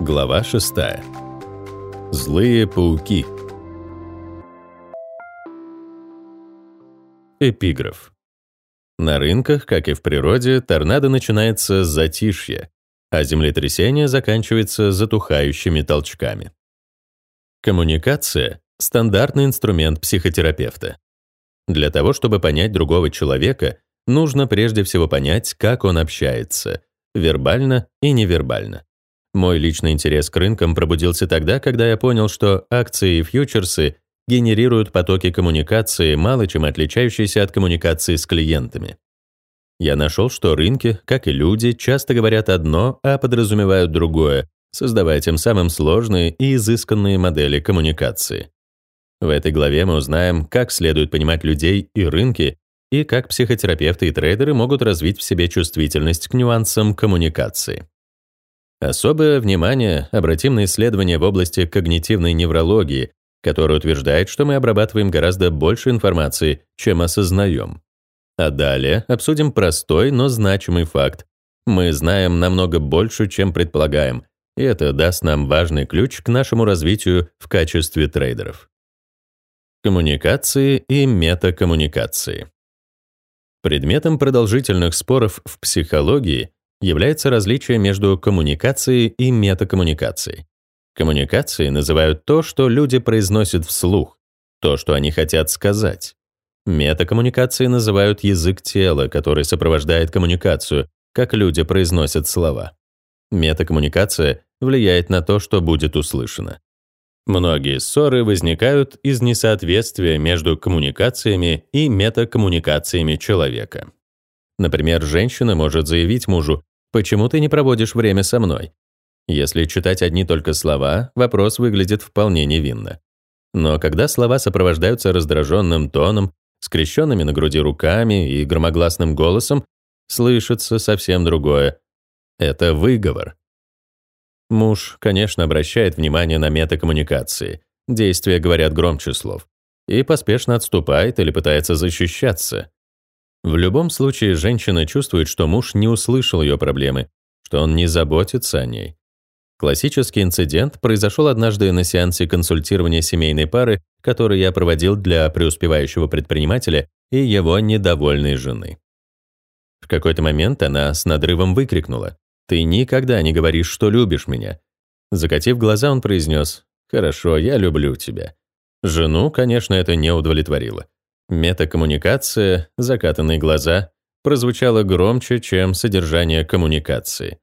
Глава 6. Злые пауки. Эпиграф. На рынках, как и в природе, торнадо начинается с затишья, а землетрясение заканчивается затухающими толчками. Коммуникация — стандартный инструмент психотерапевта. Для того, чтобы понять другого человека, нужно прежде всего понять, как он общается, вербально и невербально. Мой личный интерес к рынкам пробудился тогда, когда я понял, что акции и фьючерсы генерируют потоки коммуникации, мало чем отличающиеся от коммуникации с клиентами. Я нашел, что рынки, как и люди, часто говорят одно, а подразумевают другое, создавая тем самым сложные и изысканные модели коммуникации. В этой главе мы узнаем, как следует понимать людей и рынки, и как психотерапевты и трейдеры могут развить в себе чувствительность к нюансам коммуникации. Особое внимание обратим на исследования в области когнитивной неврологии, которое утверждает, что мы обрабатываем гораздо больше информации, чем осознаем. А далее обсудим простой, но значимый факт. Мы знаем намного больше, чем предполагаем, и это даст нам важный ключ к нашему развитию в качестве трейдеров. Коммуникации и метакоммуникации. Предметом продолжительных споров в психологии является различие между коммуникацией и метакоммуникацией. Коммуникацией называют то, что люди произносят вслух, то, что они хотят сказать. Метакоммуникацией называют язык тела, который сопровождает коммуникацию, как люди произносят слова. Метакоммуникация влияет на то, что будет услышано. Многие ссоры возникают из несоответствия между коммуникациями и метакоммуникациями человека. Например, женщина может заявить мужу «Почему ты не проводишь время со мной?» Если читать одни только слова, вопрос выглядит вполне невинно. Но когда слова сопровождаются раздраженным тоном, скрещенными на груди руками и громогласным голосом, слышится совсем другое. Это выговор. Муж, конечно, обращает внимание на метакоммуникации. Действия говорят громче слов. И поспешно отступает или пытается защищаться. В любом случае, женщина чувствует, что муж не услышал ее проблемы, что он не заботится о ней. Классический инцидент произошел однажды на сеансе консультирования семейной пары, который я проводил для преуспевающего предпринимателя и его недовольной жены. В какой-то момент она с надрывом выкрикнула «Ты никогда не говоришь, что любишь меня». Закатив глаза, он произнес «Хорошо, я люблю тебя». Жену, конечно, это не удовлетворило. Метакоммуникация, закатанные глаза, прозвучало громче, чем содержание коммуникации.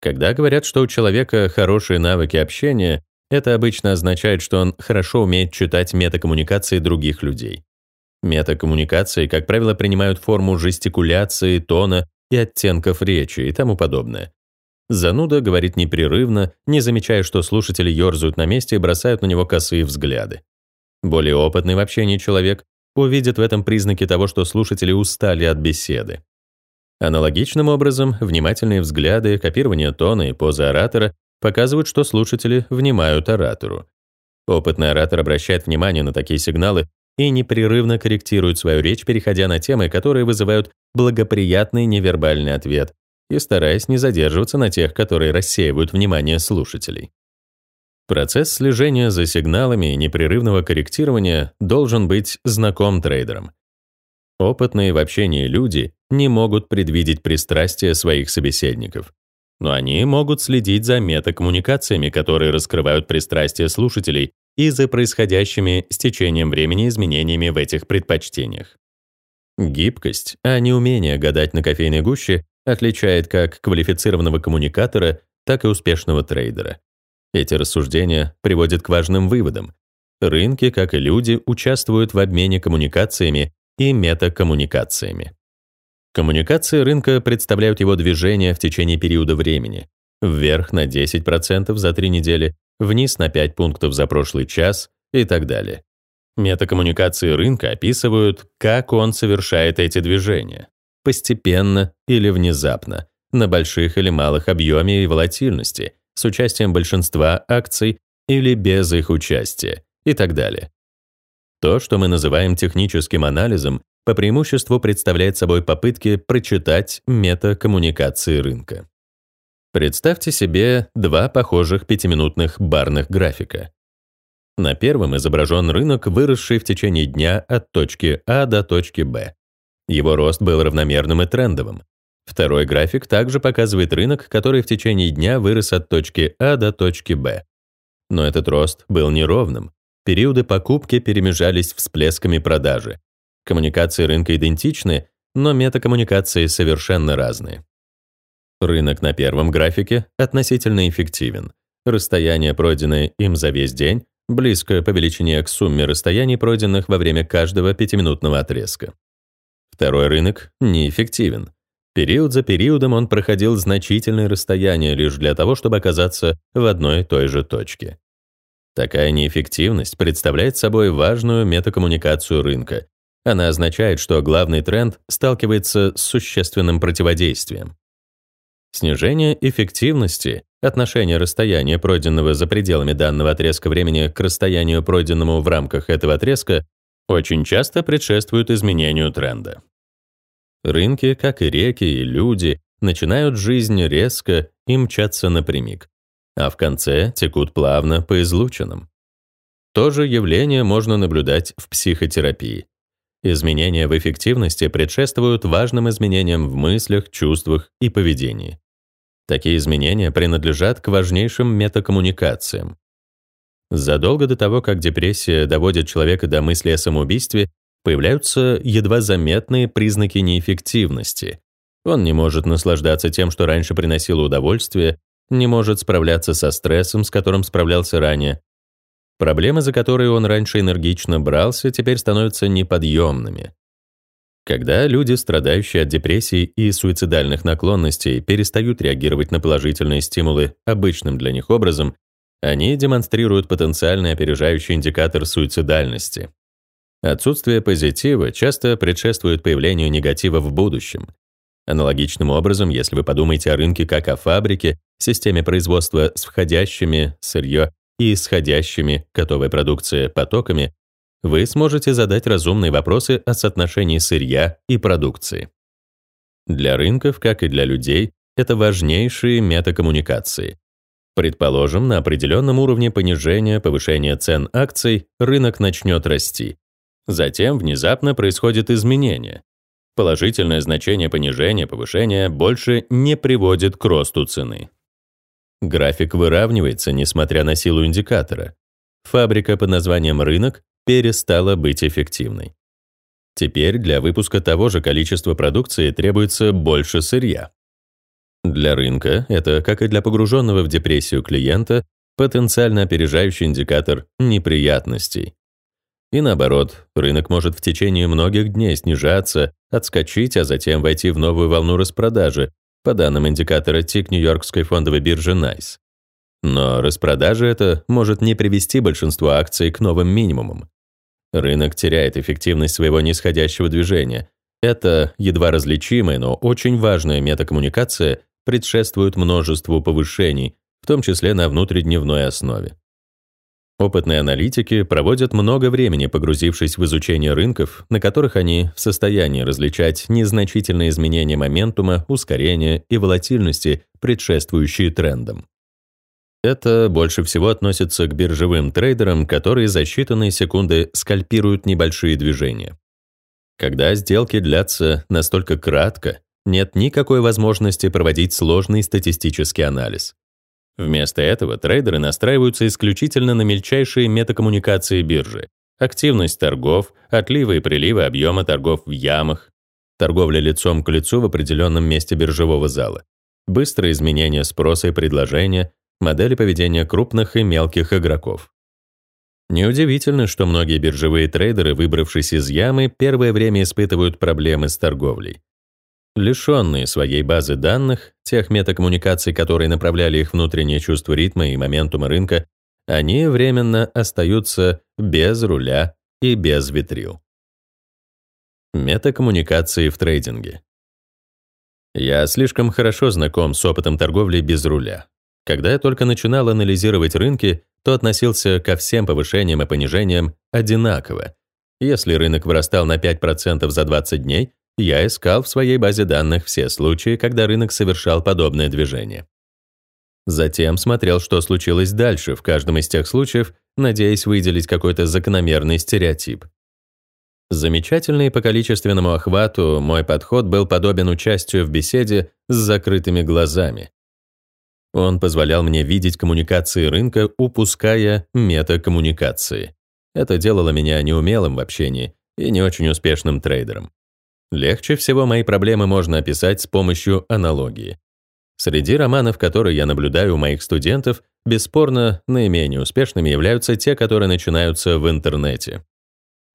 Когда говорят, что у человека хорошие навыки общения, это обычно означает, что он хорошо умеет читать метакоммуникации других людей. Метакоммуникации, как правило, принимают форму жестикуляции, тона и оттенков речи и тому подобное. Зануда говорит непрерывно, не замечая, что слушатели ерзают на месте и бросают на него косые взгляды. Более опытный в общении человек увидит в этом признаки того, что слушатели устали от беседы. Аналогичным образом, внимательные взгляды, копирование тона и позы оратора показывают, что слушатели внимают оратору. Опытный оратор обращает внимание на такие сигналы и непрерывно корректирует свою речь, переходя на темы, которые вызывают благоприятный невербальный ответ и стараясь не задерживаться на тех, которые рассеивают внимание слушателей. Процесс слежения за сигналами и непрерывного корректирования должен быть знаком трейдерам. Опытные в общении люди не могут предвидеть пристрастия своих собеседников, но они могут следить за метакоммуникациями, которые раскрывают пристрастия слушателей и за происходящими с течением времени изменениями в этих предпочтениях. Гибкость, а не умение гадать на кофейной гуще, отличает как квалифицированного коммуникатора, так и успешного трейдера. Эти рассуждения приводят к важным выводам. Рынки, как и люди, участвуют в обмене коммуникациями и метакоммуникациями. Коммуникации рынка представляют его движение в течение периода времени. Вверх на 10% за 3 недели, вниз на 5 пунктов за прошлый час и так далее. Метакоммуникации рынка описывают, как он совершает эти движения. Постепенно или внезапно, на больших или малых объеме и волатильности, с участием большинства акций или без их участия и так далее. То, что мы называем техническим анализом, по преимуществу представляет собой попытки прочитать метакоммуникации рынка. Представьте себе два похожих пятиминутных барных графика. На первом изображен рынок, выросший в течение дня от точки А до точки Б. Его рост был равномерным и трендовым. Второй график также показывает рынок, который в течение дня вырос от точки А до точки Б. Но этот рост был неровным. Периоды покупки перемежались всплесками продажи. Коммуникации рынка идентичны, но метакоммуникации совершенно разные. Рынок на первом графике относительно эффективен. Расстояние, пройденное им за весь день, близко по величине к сумме расстояний, пройденных во время каждого пятиминутного отрезка. Второй рынок неэффективен. Период за периодом он проходил значительные расстояния лишь для того, чтобы оказаться в одной и той же точке. Такая неэффективность представляет собой важную метакоммуникацию рынка. Она означает, что главный тренд сталкивается с существенным противодействием. Снижение эффективности, отношение расстояния, пройденного за пределами данного отрезка времени к расстоянию, пройденному в рамках этого отрезка, очень часто предшествует изменению тренда. Рынки, как и реки и люди, начинают жизнь резко и мчатся напрямик, а в конце текут плавно по излучинам. То же явление можно наблюдать в психотерапии. Изменения в эффективности предшествуют важным изменениям в мыслях, чувствах и поведении. Такие изменения принадлежат к важнейшим метакоммуникациям. Задолго до того, как депрессия доводит человека до мысли о самоубийстве, появляются едва заметные признаки неэффективности. Он не может наслаждаться тем, что раньше приносило удовольствие, не может справляться со стрессом, с которым справлялся ранее. Проблемы, за которые он раньше энергично брался, теперь становятся неподъемными. Когда люди, страдающие от депрессии и суицидальных наклонностей, перестают реагировать на положительные стимулы обычным для них образом, они демонстрируют потенциальный опережающий индикатор суицидальности. Отсутствие позитива часто предшествует появлению негатива в будущем. Аналогичным образом, если вы подумаете о рынке как о фабрике, системе производства с входящими сырье и исходящими готовой продукции потоками, вы сможете задать разумные вопросы о соотношении сырья и продукции. Для рынков, как и для людей, это важнейшие метакоммуникации. Предположим, на определенном уровне понижения, повышения цен акций рынок начнет расти. Затем внезапно происходит изменение. Положительное значение понижения, повышения больше не приводит к росту цены. График выравнивается, несмотря на силу индикатора. Фабрика под названием «рынок» перестала быть эффективной. Теперь для выпуска того же количества продукции требуется больше сырья. Для рынка это, как и для погруженного в депрессию клиента, потенциально опережающий индикатор неприятностей. И наоборот, рынок может в течение многих дней снижаться, отскочить, а затем войти в новую волну распродажи, по данным индикатора ТИК Нью-Йоркской фондовой биржи NICE. Но распродажа это может не привести большинство акций к новым минимумам. Рынок теряет эффективность своего нисходящего движения. Это едва различимая, но очень важная метакоммуникация предшествует множеству повышений, в том числе на внутридневной основе. Опытные аналитики проводят много времени, погрузившись в изучение рынков, на которых они в состоянии различать незначительные изменения моментума, ускорения и волатильности, предшествующие трендам. Это больше всего относится к биржевым трейдерам, которые за считанные секунды скальпируют небольшие движения. Когда сделки длятся настолько кратко, нет никакой возможности проводить сложный статистический анализ. Вместо этого трейдеры настраиваются исключительно на мельчайшие метакоммуникации биржи, активность торгов, отливы и приливы объема торгов в ямах, торговля лицом к лицу в определенном месте биржевого зала, быстрые изменения спроса и предложения, модели поведения крупных и мелких игроков. Неудивительно, что многие биржевые трейдеры, выбравшись из ямы, первое время испытывают проблемы с торговлей. Лишенные своей базы данных, тех метакоммуникаций, которые направляли их внутреннее чувство ритма и моментума рынка, они временно остаются без руля и без витрил. Метакоммуникации в трейдинге. Я слишком хорошо знаком с опытом торговли без руля. Когда я только начинал анализировать рынки, то относился ко всем повышениям и понижениям одинаково. Если рынок вырастал на 5% за 20 дней, я искал в своей базе данных все случаи, когда рынок совершал подобное движение. Затем смотрел, что случилось дальше в каждом из тех случаев, надеясь выделить какой-то закономерный стереотип. Замечательный по количественному охвату мой подход был подобен участию в беседе с закрытыми глазами. Он позволял мне видеть коммуникации рынка, упуская метакоммуникации. Это делало меня неумелым в общении и не очень успешным трейдером. Легче всего мои проблемы можно описать с помощью аналогии. Среди романов, которые я наблюдаю у моих студентов, бесспорно, наименее успешными являются те, которые начинаются в интернете.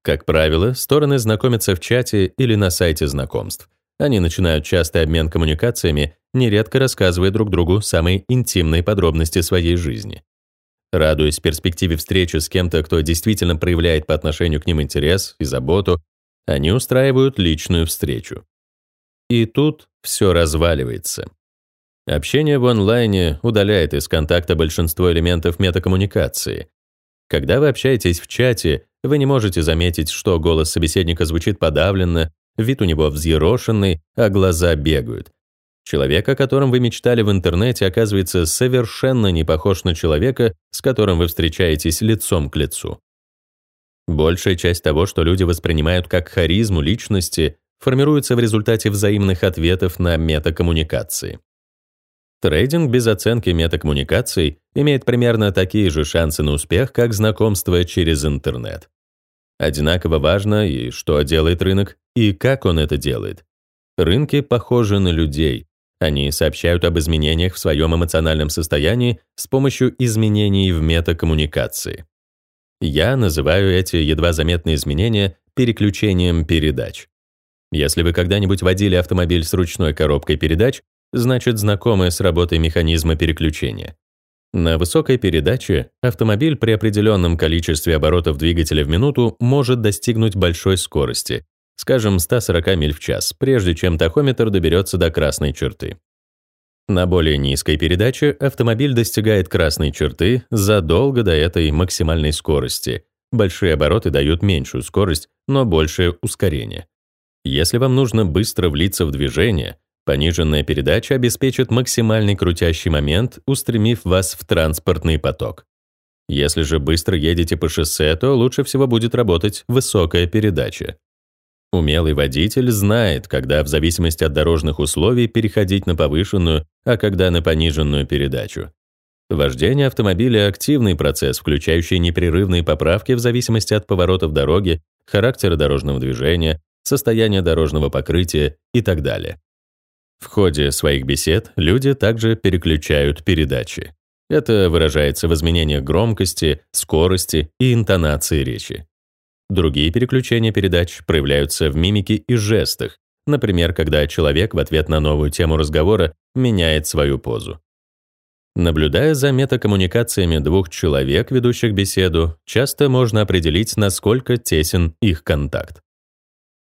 Как правило, стороны знакомятся в чате или на сайте знакомств. Они начинают частый обмен коммуникациями, нередко рассказывая друг другу самые интимные подробности своей жизни. Радуясь перспективе встречи с кем-то, кто действительно проявляет по отношению к ним интерес и заботу, они устраивают личную встречу. И тут все разваливается. Общение в онлайне удаляет из контакта большинство элементов метакоммуникации. Когда вы общаетесь в чате, вы не можете заметить, что голос собеседника звучит подавленно, вид у него взъерошенный, а глаза бегают. Человек, о котором вы мечтали в интернете, оказывается совершенно не похож на человека, с которым вы встречаетесь лицом к лицу. Большая часть того, что люди воспринимают как харизму личности, формируется в результате взаимных ответов на метакоммуникации. Трейдинг без оценки метакоммуникаций имеет примерно такие же шансы на успех, как знакомство через интернет. Одинаково важно и что делает рынок, и как он это делает. Рынки похожи на людей. Они сообщают об изменениях в своем эмоциональном состоянии с помощью изменений в метакоммуникации. Я называю эти едва заметные изменения переключением передач. Если вы когда-нибудь водили автомобиль с ручной коробкой передач, значит знакомы с работой механизма переключения. На высокой передаче автомобиль при определенном количестве оборотов двигателя в минуту может достигнуть большой скорости, скажем, 140 миль в час, прежде чем тахометр доберется до красной черты. На более низкой передаче автомобиль достигает красной черты задолго до этой максимальной скорости. Большие обороты дают меньшую скорость, но большее ускорение. Если вам нужно быстро влиться в движение, Пониженная передача обеспечит максимальный крутящий момент, устремив вас в транспортный поток. Если же быстро едете по шоссе, то лучше всего будет работать высокая передача. Умелый водитель знает, когда в зависимости от дорожных условий переходить на повышенную, а когда на пониженную передачу. Вождение автомобиля – активный процесс, включающий непрерывные поправки в зависимости от поворотов дороги, характера дорожного движения, состояния дорожного покрытия и так далее. В ходе своих бесед люди также переключают передачи. Это выражается в изменениях громкости, скорости и интонации речи. Другие переключения передач проявляются в мимике и жестах, например, когда человек в ответ на новую тему разговора меняет свою позу. Наблюдая за метакоммуникациями двух человек, ведущих беседу, часто можно определить, насколько тесен их контакт.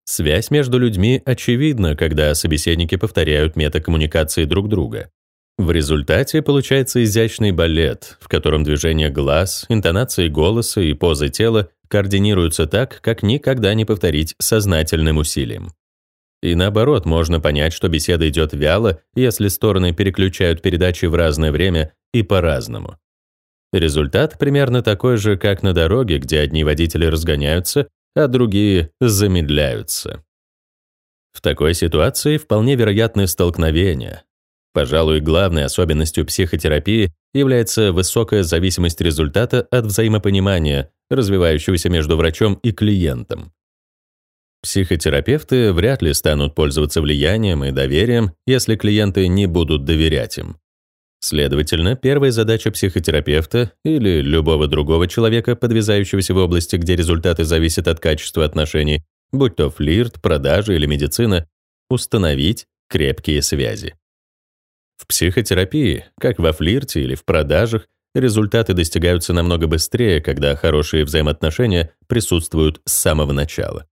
Связь между людьми очевидна, когда собеседники повторяют метакоммуникации друг друга. В результате получается изящный балет, в котором движения глаз, интонации голоса и позы тела координируются так, как никогда не повторить сознательным усилием. И наоборот, можно понять, что беседа идет вяло, если стороны переключают передачи в разное время и по-разному. Результат примерно такой же, как на дороге, где одни водители разгоняются, а другие замедляются. В такой ситуации вполне вероятны столкновения. Пожалуй, главной особенностью психотерапии является высокая зависимость результата от взаимопонимания, развивающегося между врачом и клиентом. Психотерапевты вряд ли станут пользоваться влиянием и доверием, если клиенты не будут доверять им. Следовательно, первая задача психотерапевта или любого другого человека, подвязающегося в области, где результаты зависят от качества отношений, будь то флирт, продажи или медицина, установить крепкие связи. В психотерапии, как во флирте или в продажах, результаты достигаются намного быстрее, когда хорошие взаимоотношения присутствуют с самого начала.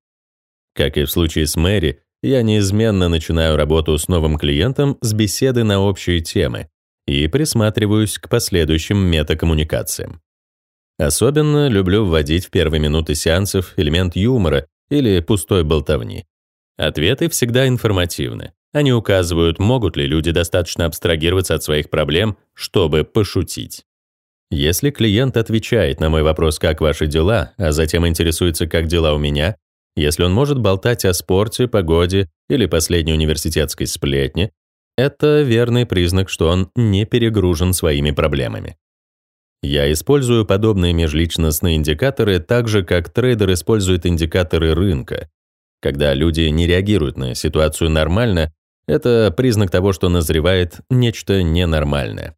Как и в случае с Мэри, я неизменно начинаю работу с новым клиентом с беседы на общие темы, и присматриваюсь к последующим метакоммуникациям. Особенно люблю вводить в первые минуты сеансов элемент юмора или пустой болтовни. Ответы всегда информативны. Они указывают, могут ли люди достаточно абстрагироваться от своих проблем, чтобы пошутить. Если клиент отвечает на мой вопрос «как ваши дела?», а затем интересуется «как дела у меня?», если он может болтать о спорте, погоде или последней университетской сплетне, это верный признак, что он не перегружен своими проблемами. Я использую подобные межличностные индикаторы так же, как трейдер использует индикаторы рынка. Когда люди не реагируют на ситуацию нормально, это признак того, что назревает нечто ненормальное.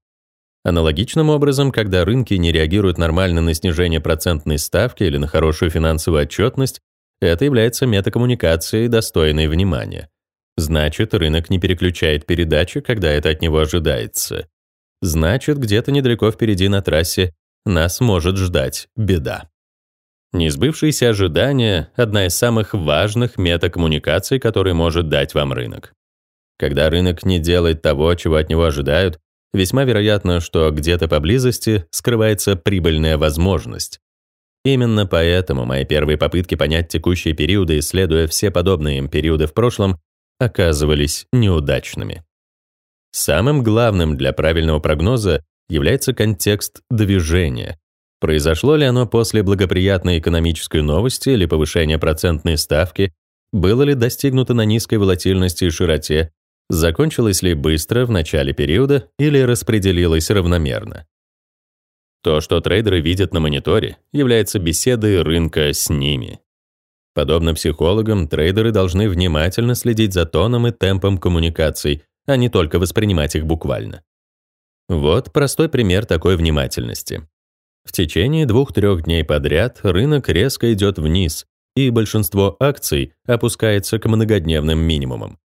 Аналогичным образом, когда рынки не реагируют нормально на снижение процентной ставки или на хорошую финансовую отчетность, это является метакоммуникацией, достойной внимания. Значит, рынок не переключает передачи, когда это от него ожидается. Значит, где-то недалеко впереди на трассе нас может ждать беда. Несбывшиеся ожидания — одна из самых важных метакоммуникаций, которые может дать вам рынок. Когда рынок не делает того, чего от него ожидают, весьма вероятно, что где-то поблизости скрывается прибыльная возможность. Именно поэтому мои первые попытки понять текущие периоды, исследуя все подобные им периоды в прошлом, оказывались неудачными. Самым главным для правильного прогноза является контекст движения. Произошло ли оно после благоприятной экономической новости или повышения процентной ставки, было ли достигнуто на низкой волатильности и широте, закончилось ли быстро в начале периода или распределилось равномерно. То, что трейдеры видят на мониторе, является беседой рынка с ними. Подобно психологам, трейдеры должны внимательно следить за тоном и темпом коммуникаций, а не только воспринимать их буквально. Вот простой пример такой внимательности. В течение двух-трех дней подряд рынок резко идет вниз, и большинство акций опускается к многодневным минимумам.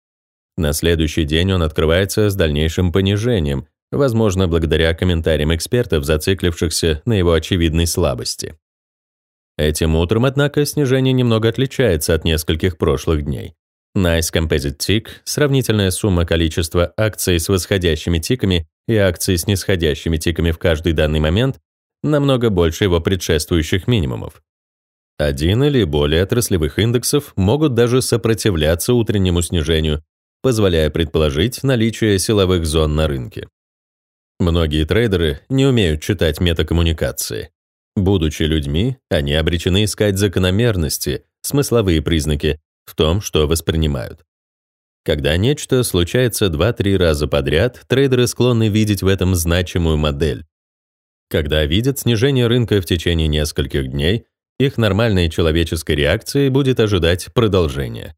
На следующий день он открывается с дальнейшим понижением, возможно, благодаря комментариям экспертов, зациклившихся на его очевидной слабости. Этим утром, однако, снижение немного отличается от нескольких прошлых дней. Nice Composite Tick — сравнительная сумма количества акций с восходящими тиками и акций с нисходящими тиками в каждый данный момент, намного больше его предшествующих минимумов. Один или более отраслевых индексов могут даже сопротивляться утреннему снижению, позволяя предположить наличие силовых зон на рынке. Многие трейдеры не умеют читать метакоммуникации. Будучи людьми, они обречены искать закономерности, смысловые признаки в том, что воспринимают. Когда нечто случается 2-3 раза подряд, трейдеры склонны видеть в этом значимую модель. Когда видят снижение рынка в течение нескольких дней, их нормальной человеческой реакцией будет ожидать продолжения.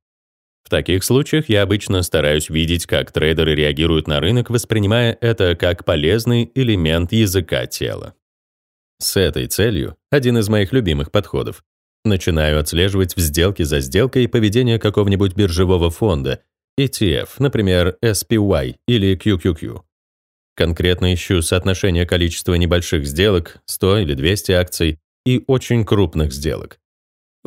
В таких случаях я обычно стараюсь видеть, как трейдеры реагируют на рынок, воспринимая это как полезный элемент языка тела. С этой целью один из моих любимых подходов. Начинаю отслеживать в сделке за сделкой поведение какого-нибудь биржевого фонда, ETF, например, SPY или QQQ. Конкретно ищу соотношение количества небольших сделок, 100 или 200 акций, и очень крупных сделок.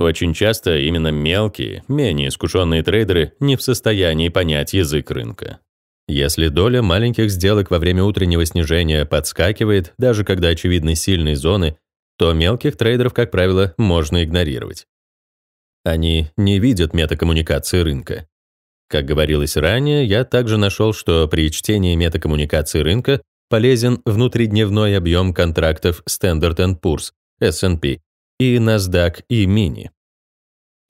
Очень часто именно мелкие, менее искушенные трейдеры не в состоянии понять язык рынка. Если доля маленьких сделок во время утреннего снижения подскакивает, даже когда очевидны сильные зоны, то мелких трейдеров, как правило, можно игнорировать. Они не видят метакоммуникации рынка. Как говорилось ранее, я также нашел, что при чтении метакоммуникации рынка полезен внутридневной объем контрактов Standard Poor's, S&P, и NASDAQ и Mini.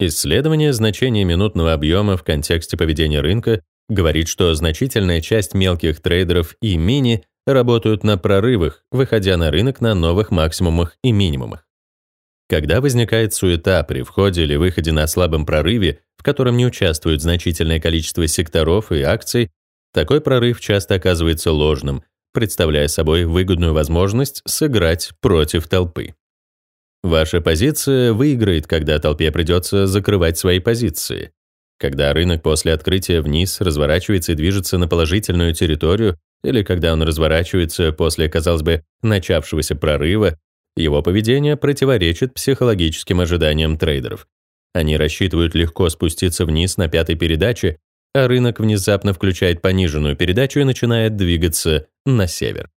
Исследование значения минутного объема в контексте поведения рынка говорит, что значительная часть мелких трейдеров и мини работают на прорывах, выходя на рынок на новых максимумах и минимумах. Когда возникает суета при входе или выходе на слабом прорыве, в котором не участвует значительное количество секторов и акций, такой прорыв часто оказывается ложным, представляя собой выгодную возможность сыграть против толпы. Ваша позиция выиграет, когда толпе придется закрывать свои позиции. Когда рынок после открытия вниз разворачивается и движется на положительную территорию, или когда он разворачивается после, казалось бы, начавшегося прорыва, его поведение противоречит психологическим ожиданиям трейдеров. Они рассчитывают легко спуститься вниз на пятой передаче, а рынок внезапно включает пониженную передачу и начинает двигаться на север.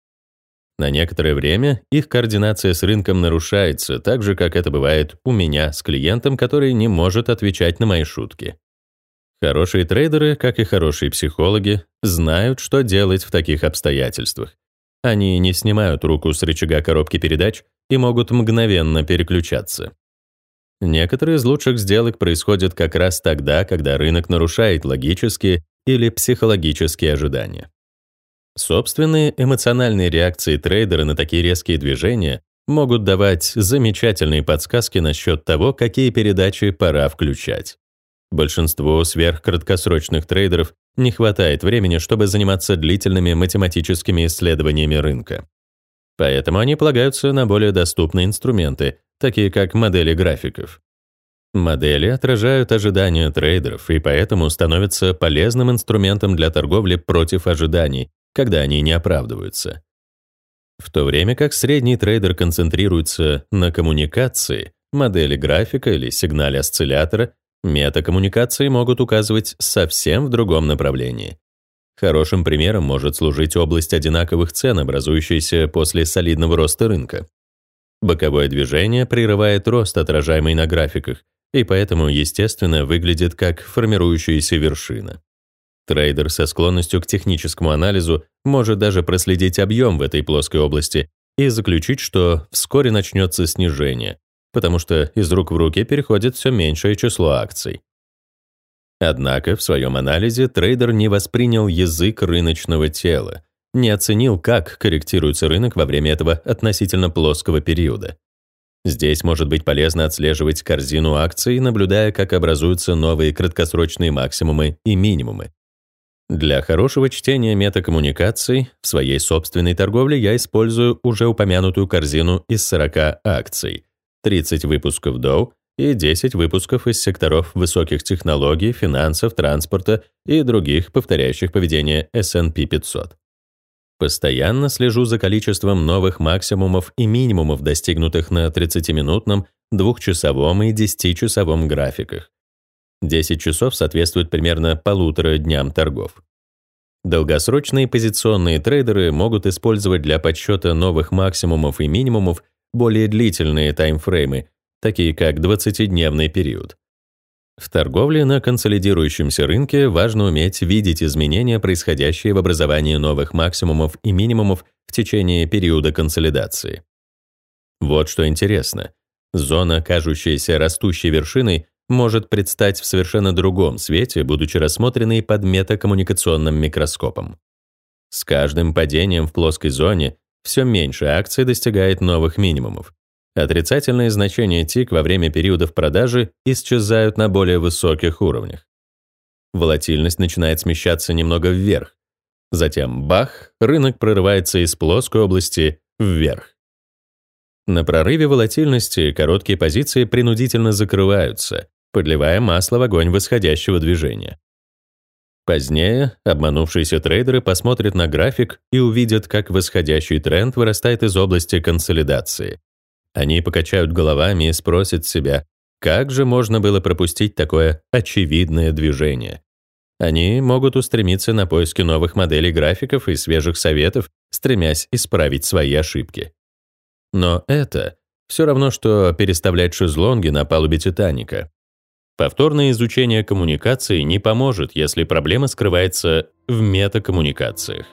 На некоторое время их координация с рынком нарушается, так же, как это бывает у меня с клиентом, который не может отвечать на мои шутки. Хорошие трейдеры, как и хорошие психологи, знают, что делать в таких обстоятельствах. Они не снимают руку с рычага коробки передач и могут мгновенно переключаться. Некоторые из лучших сделок происходят как раз тогда, когда рынок нарушает логические или психологические ожидания. Собственные эмоциональные реакции трейдера на такие резкие движения могут давать замечательные подсказки насчет того, какие передачи пора включать. Большинству сверхкраткосрочных трейдеров не хватает времени, чтобы заниматься длительными математическими исследованиями рынка. Поэтому они полагаются на более доступные инструменты, такие как модели графиков. Модели отражают ожидания трейдеров и поэтому становятся полезным инструментом для торговли против ожиданий, когда они не оправдываются. В то время как средний трейдер концентрируется на коммуникации, модели графика или сигнале осциллятора, метакоммуникации могут указывать совсем в другом направлении. Хорошим примером может служить область одинаковых цен, образующаяся после солидного роста рынка. Боковое движение прерывает рост, отражаемый на графиках, и поэтому, естественно, выглядит как формирующаяся вершина. Трейдер со склонностью к техническому анализу может даже проследить объем в этой плоской области и заключить, что вскоре начнется снижение, потому что из рук в руки переходит все меньшее число акций. Однако в своем анализе трейдер не воспринял язык рыночного тела, не оценил, как корректируется рынок во время этого относительно плоского периода. Здесь может быть полезно отслеживать корзину акций, наблюдая, как образуются новые краткосрочные максимумы и минимумы, для хорошего чтения метакоммуникаций в своей собственной торговле я использую уже упомянутую корзину из 40 акций, 30 выпусков Dow и 10 выпусков из секторов высоких технологий, финансов, транспорта и других, повторяющих поведение S&P 500. Постоянно слежу за количеством новых максимумов и минимумов, достигнутых на 30-минутном, двухчасовом и 10-часовом графиках. 10 часов соответствует примерно полутора дням торгов. Долгосрочные позиционные трейдеры могут использовать для подсчета новых максимумов и минимумов более длительные таймфреймы, такие как 20-дневный период. В торговле на консолидирующемся рынке важно уметь видеть изменения, происходящие в образовании новых максимумов и минимумов в течение периода консолидации. Вот что интересно. Зона, кажущаяся растущей вершиной, может предстать в совершенно другом свете, будучи рассмотренной под метакоммуникационным микроскопом. С каждым падением в плоской зоне все меньше акций достигает новых минимумов. Отрицательные значения тик во время периодов продажи исчезают на более высоких уровнях. Волатильность начинает смещаться немного вверх. Затем бах, рынок прорывается из плоской области вверх. На прорыве волатильности короткие позиции принудительно закрываются, подливая масло в огонь восходящего движения. Позднее обманувшиеся трейдеры посмотрят на график и увидят, как восходящий тренд вырастает из области консолидации. Они покачают головами и спросят себя, как же можно было пропустить такое очевидное движение? Они могут устремиться на поиски новых моделей графиков и свежих советов, стремясь исправить свои ошибки. Но это все равно, что переставлять шезлонги на палубе «Титаника». Повторное изучение коммуникации не поможет, если проблема скрывается в метакоммуникациях.